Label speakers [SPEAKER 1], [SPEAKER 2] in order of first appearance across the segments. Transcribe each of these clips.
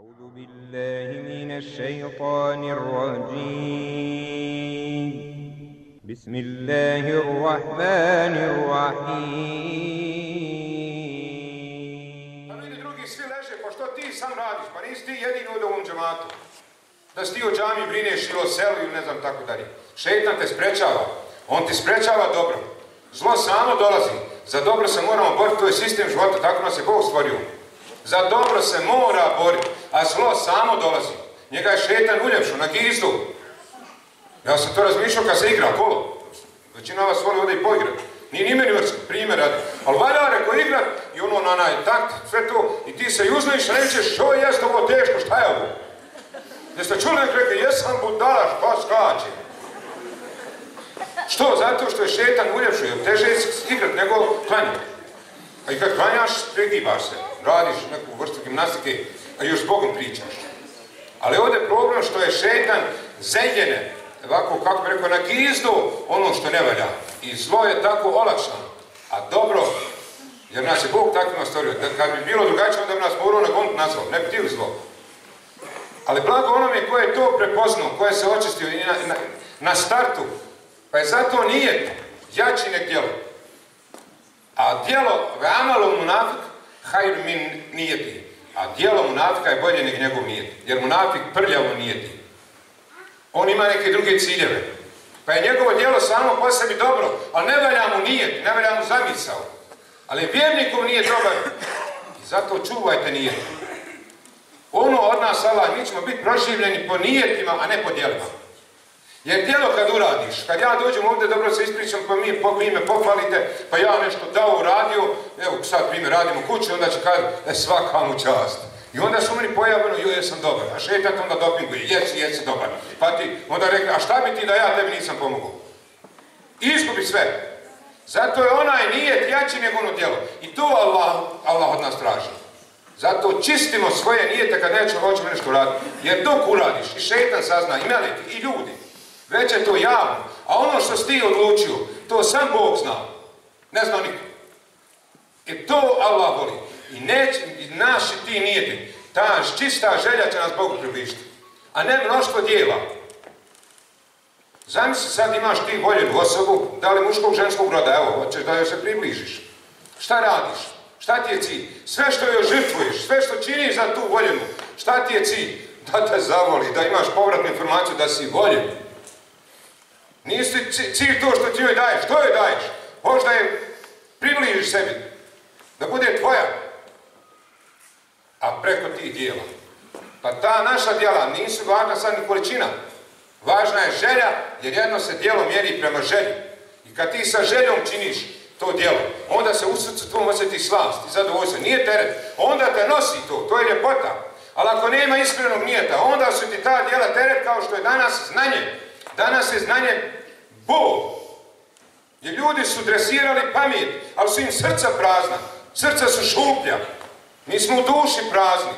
[SPEAKER 1] أعوذ بالله من الشيطان الرجيم بسم الله الرحمن الرحيم
[SPEAKER 2] Pa vidi drugi svi leže, pa što ti sam radiš? Pa nisi ti jedini ovdje u ovom džematu. Da si ti o džami brineš ili o selu ili ne znam tako dalje. Šeitan te sprečava. On ti sprečava dobro. Zlo samo dolazi. Za dobro se moramo boriti, to je sistem života, tako nas je Bog stvorio. Za dobro se mora boriti, a zlo samo dolazi. Njega je šetan uljepšu na gizdu. Ja sam to razmišljao kad se igra kolo. Većina vas voli ovdje i poigrat. Nije ni meni vrski, primjer radi. Ali valja reko igrat i ono na onaj takt, sve to. I ti se uzliš, rećeš, što jest ovo teško, šta je ovo? Jeste čuli nek rekli, jesam budala, šta skače? Što? Zato što je šetan uljepšu, jer teže je igrat nego klanjati. A i kad klanjaš, pregibaš se, radiš neku vrstu gimnastike, a još s Bogom pričaš. Ali ovdje je problem što je šetan zeljene, ovako kako bi rekao, na gizdu ono što ne valja. I zlo je tako olakšano. A dobro, jer nas je Bog takvima stvorio. Kad bi bilo drugačije, onda bi nas morao na gont nazvao. Ne bi htjeli zlo. Ali blago onome koje je to prepoznao, koje se očistio i na, startu, pa je zato nije jači nek djelo. A djelo, ve'amalu munafik, hajr min nijeti. A djelo munafika je bolje nek njegov nijet. Jer munafik prljavo nijeti. On ima neke druge ciljeve. Pa je njegovo djelo samo po sebi dobro, ali ne valja mu nijet, ne valja mu zamisao. Ali vjernikom nije dobar. I zato čuvajte nijet. Ono od nas, Allah, mi ćemo biti proživljeni po nijetima, a ne po djelima. Jer djelo kad uradiš, kad ja dođem ovdje, dobro se ispričam, pa mi, vi me pohvalite, pa ja nešto dao uradio, evo sad primjer radimo kući, onda će kazati, e svaka mu čast. I onda su meni pojavljeno, joj, jesam dobar, a šetat onda dopinguje, jesi, jesi dobar. Pa ti onda rekli, a šta bi ti da ja tebi nisam pomogao? Izgubi sve. Zato je onaj nijet jači nego ono djelo. I to Allah, Allah od nas traži. Zato čistimo svoje nijete kad nećemo hoćemo nešto raditi. Jer dok uradiš, i šetan sazna, i meleki, i ljudi, već je to javno. A ono što si ti odlučio, to sam Bog zna. Ne zna niko. I to Allah voli. I, neć, i naši ti nijeti, ta čista želja će nas Bogu približiti. A ne mnoštvo dijela. Zamisli sad imaš ti voljenu osobu, da li muškog, ženskog roda, evo, hoćeš da joj se približiš. Šta radiš? Šta ti je cilj? Sve što joj žrtvuješ, sve što činiš za tu voljenu, šta ti je cilj? Da te zavoli, da imaš povratnu informaciju da si voljen. Nisi cilj to što ti joj daješ, što joj daješ? Možda je približiš sebi, da bude tvoja. A preko tih dijela. Pa ta naša dijela nisu važna sad ni količina. Važna je želja, jer jedno se dijelo mjeri prema želji. I kad ti sa željom činiš to djelo, onda se u srcu tvom osjeti slast i zadovoljstvo. Nije teret, onda te nosi to, to je ljepota. Ali ako nema iskrenog nijeta, onda su ti ta djela teret kao što je danas znanje. Danas je znanje Bog. Jer ljudi su dresirali pamet, ali su im srca prazna. Srca su šuplja. Mi smo u duši prazni.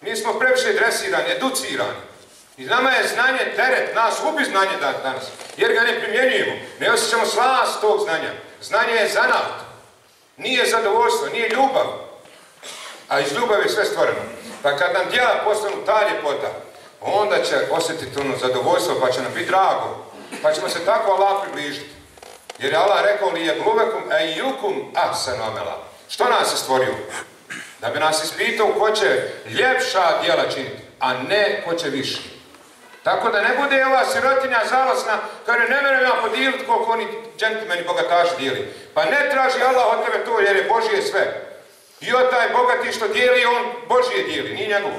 [SPEAKER 2] Mi smo previše dresirani, educirani. I nama je znanje teret, nas ubi znanje danas, jer ga ne primjenjujemo. Ne osjećamo slast tog znanja. Znanje je zanat. Nije zadovoljstvo, nije ljubav. A iz ljubavi je sve stvoreno. Pa kad nam djela postanu ta ljepota, onda će osjetiti ono zadovoljstvo, pa će nam biti drago. Pa ćemo se tako Allah približiti. Jer je Allah rekao li je glubekum ejukum ahsanamela. Što nas je stvorio? Da bi nas ispitao ko će ljepša djela činiti, a ne ko će više. Tako da ne bude ova sirotinja žalosna, kad ne vjerujem ja podijeliti koliko oni džentlmeni bogataši dijeli. Pa ne traži Allah od tebe to jer je Božije sve. I od taj bogati što dijeli, on Božije dijeli, nije njegovo.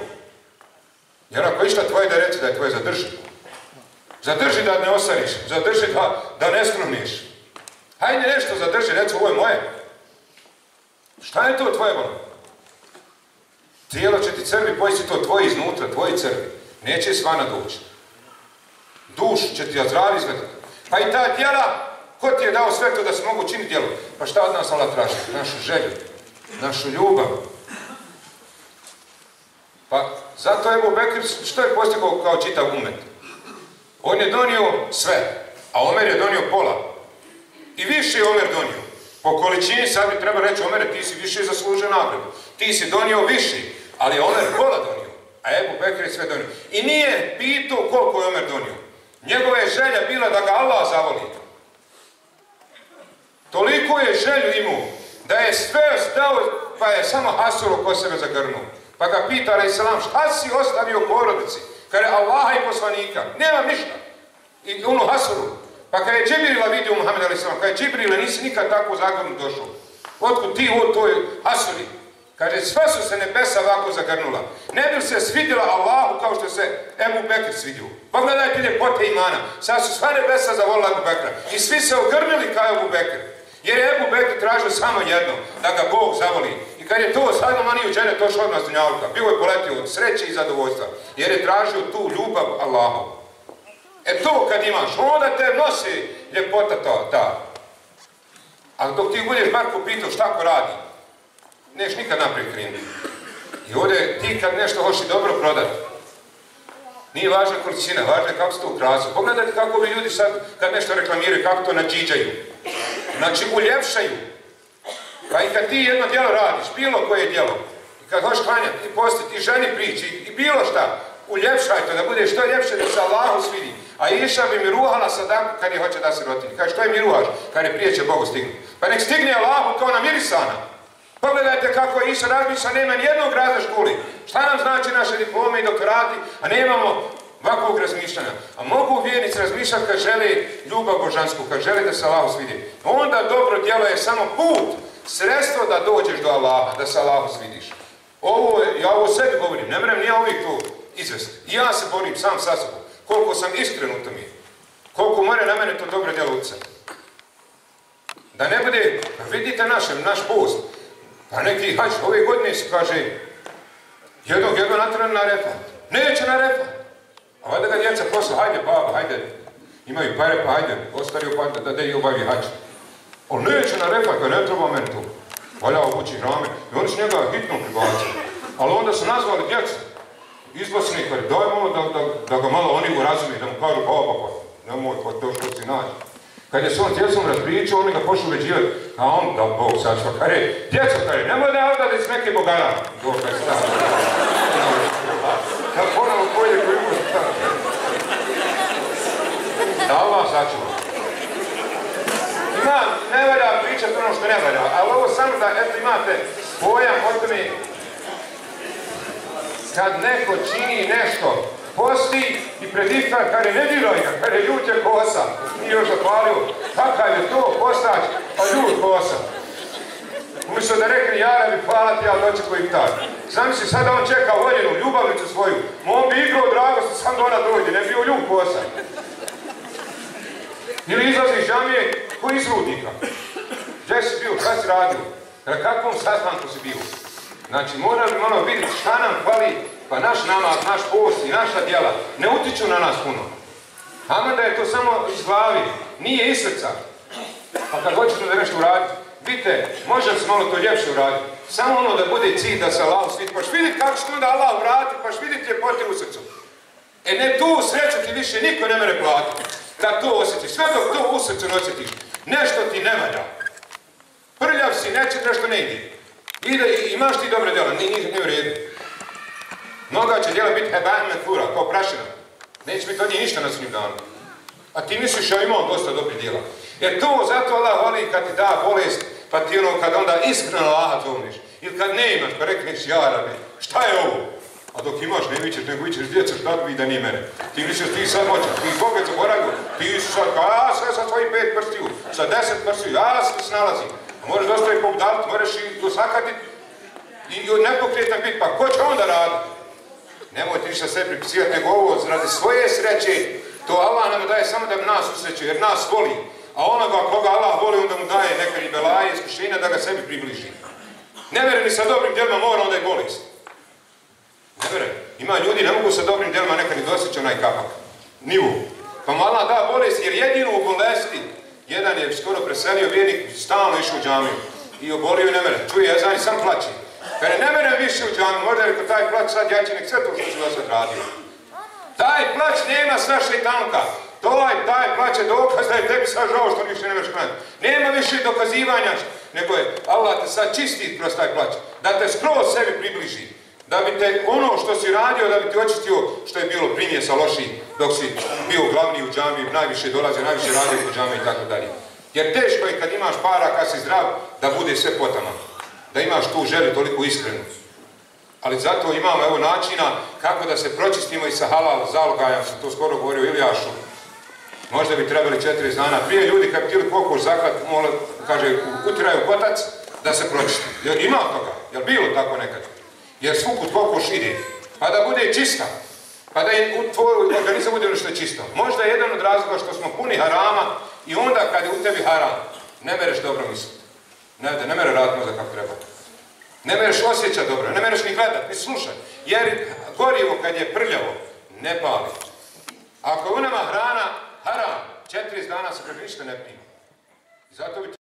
[SPEAKER 2] Jer ako išta tvoje da reći da je tvoje zadrži. Zadrži da ne osariš, zadrži da, ne skruniš. Hajde nešto zadrži, reći ovo je moje. Šta je to tvoje bolo? Tijelo će ti crvi, pojsi to tvoje iznutra, tvoji crvi. Neće svana doći. Duš će ti Azrael izvedati. Pa i ta djela, ko ti je dao sve to da se mogu činiti djelo? Pa šta od nas Allah traži? Našu želju, našu ljubav. Pa zato je Bekir, što je postigao kao čitav umet? On je donio sve, a Omer je donio pola. I više je Omer donio. Po količini sad bi treba reći, Omer, ti si više zaslužio nagradu. Ti si donio više, ali je Omer pola donio. A Ebu sve donio. I nije pitao koliko je Omer donio. Njegova je želja bila da ga Allah zavoli. Toliko je želju imao da je sve stao, pa je samo Hasulo ko sebe zagrnuo. Pa ga pita, ali salam, šta si ostavio porodici? Kada je Allaha i poslanika, nemam ništa. I onu Hasulu. Pa kada je Džibrila vidio Muhammed ali salam, kada je Džibrila, nisi nikad tako zagrnut došao. Otkud ti u toj Hasuli? Kaže, sva su se nebesa ovako zagrnula. Ne bi se svidjela Allahu kao što se Ebu Bekr svidio. Pogledajte ljepote imana. Sad su sva nebesa zavolila Ebu Bekra. I svi se ogrnili kao Ebu Bekr. Jer je Ebu Bekr tražio samo jedno, da ga Bog zavoli. I kad je to sadno maniju žene, to šlo od dunjalka. Bilo je poletio od sreće i zadovoljstva. Jer je tražio tu ljubav Allahu. E to kad imaš, onda te nosi ljepota to, ta. A dok ti budeš Marko pitao šta ko radi, neš nikad naprijed krenuti. I ovdje ti kad nešto hoći dobro prodati, nije važna količina, važno je kako se to ukrasu. Pogledajte kako bi ljudi sad, kad nešto reklamiraju, kako to nađiđaju. Znači, uljepšaju. Pa i kad ti jedno djelo radiš, bilo koje djelo, i kad hoćeš klanjati, i postiti, i ženi priči, i bilo šta, uljepšaj to, da bude što ljepše, da se Allahu svidi. A iša bi mi ruhala sadaku kad je hoće da se rotini. Kaže, što je mi ruhaš? Kad je prije će Bogu stignu. Pa nek stigne Allahu kao na mirisana. Pogledajte kako je Iša razmišlja, nema nijednog rada školi. Šta nam znači naše diplome i doktorati, a nemamo ovakvog razmišljanja. A mogu vjernici razmišljati kad žele ljubav božansku, kad žele da se Allah svidi. Onda dobro djelo je samo put, sredstvo da dođeš do Allaha, da se Allahu svidiš. Ovo, ja ovo sebi govorim, ne mrem nije uvijek to izvesti. I ja se borim sam sa sobom. Koliko sam iskren u tome. Koliko mora na mene to dobro djelo utjecati. Da ne bude, pa vidite našem, naš post. Pa neki hač ove godine se kaže, jednog jedno natran na refa. Neće na refa. A vada ga djeca posla, hajde baba, hajde. Imaju pare, pa hajde, ostario pa da da i obavi hač. On neće na kad ne treba meni to. Valja obući hrame. I oni su njega hitno pribacili. Ali onda su nazvali djeca. Izbosni, kaže, daj malo da, da, da ga malo oni urazumi, da mu kažu, baba, pa nemoj pa to što si nađe. Kad je s ovom djecom razpričao, oni ga pošli uređivati, a on, da Bog sačva, kare, djeco, kare, nemoj da je odali s neke bogara. Bog kaj stavi. Kad ponovo pojde koji mu stavi. Da Allah sačuva. Ima, ne valja pričati ono što ne valja, ali ovo samo da, eto, imate pojam o tome kad neko čini nešto, posti i pred iftar, kada ne diraj kada je ljud je kosa, nije još zapalio, kakav je to postać, pa ljud kosa. Umjesto da rekne, ja bi hvala ti, ali doći ko iftar. Sam si sada on čeka voljenu, ljubavnicu svoju, on bi igrao dragosti, sam da ona dođe, ne bio ljud kosa. Ili džamije, ko iz rudnika. Gdje si bio, šta si radio? Na kakvom sastanku si bio? Znači, morali malo vidjeti šta nam hvali, pa naš namaz, naš post i naša djela ne utiču na nas puno. Ama da je to samo iz glavi, nije iz srca. Pa kad hoćete da nešto uraditi, vidite, može se malo to ljepše uraditi. Samo ono da bude cilj da se Allah sviti, paš vidjeti kako će onda Allah vrati, paš vidjeti ljepote u srcu. E ne tu sreću ti više niko ne mere platiti. Da to osjetiš, sve dok to u srcu ne osjetiš. Nešto ti ne valja. Prljav si, neće nešto ne ide. Ide, imaš ti dobre djela, nije, nije u redu. Mnoga će djela biti heban metura, kao prašina. Neće biti od njih ništa na svim danu. A ti misliš, ja imam dosta dobrih djela. Jer to zato Allah voli kad ti da bolest, pa ti ono kad onda iskreno Allah zvoniš. Ili kad ne imaš, pa rekneš, ja rabi, šta je ovo? A dok imaš, ne vićeš, nego vićeš djeca, šta bi da nije mene. Ti misliš, ti sad moćan, ti Bog je zaboravio. Ti si sad, a sve sa svojim pet prstiju, sa deset prstiju, ja se snalazim. A možeš dosta i pobdaviti, moraš i dosakatit i nepokretan biti, pa ko će onda raditi? Nemojte ništa sve pripisivati, nego ovo radi svoje sreće, to Allah nam daje samo da nas usreće, jer nas voli. A onoga koga Allah voli, onda mu daje neka i belaje, iskušenja da ga sebi približi. Ne vere ni sa dobrim djelima mora onda je bolest. Ne. Ima ljudi, ne mogu sa dobrim djelima nekad ni dosjeći onaj kapak. Nivu. Pa mu Allah da bolest, jer jedino u bolesti, jedan je skoro preselio vjernik, stalno išao u džamiju. I obolio i ne mere. Čuje jezan i sam plaće. Kada ne merem više u džamiju, možda je taj plać sad ja će nek sve to što si do sad. Taj plać nema sva šeitanka. Taj, taj plać je dokaz da je tebi sad žao što više nemaš klanjati. Nema više dokazivanja, nego je Allah te sad čisti kroz taj plać. Da te skroz sebi približi. Da bi te ono što si radio, da bi ti očistio što je bilo primjesa loši dok si bio glavni u džami, najviše dolaze, najviše radio u džami i tako dalje. Jer teško je kad imaš para, kad si zdrav, da bude sve potama. Da imaš tu želju toliko iskrenu. Ali zato imamo evo načina kako da se pročistimo i sa halal zalogajom, sam to skoro govorio Iljašu. Možda bi trebali četiri dana. Prije ljudi kad htjeli kokoš zaklat, kaže, utiraju kotac da se pročisti. Ima toga? Jel bilo tako nekad? Jer svukut kokoš ide. Pa da bude čista. Pa da tvoj organizam bude što je čisto. Možda je jedan od razloga što smo puni harama i onda kad je u tebi haram, ne mereš dobro misliti. Ne, ne mere raditi možda kako treba. Ne mereš osjećati dobro, ne mereš ni gledat, ni slušat. Jer gorivo kad je prljavo, ne pali. Ako je u nama hrana, haram, četiri dana se ništa ne pije. Zato bi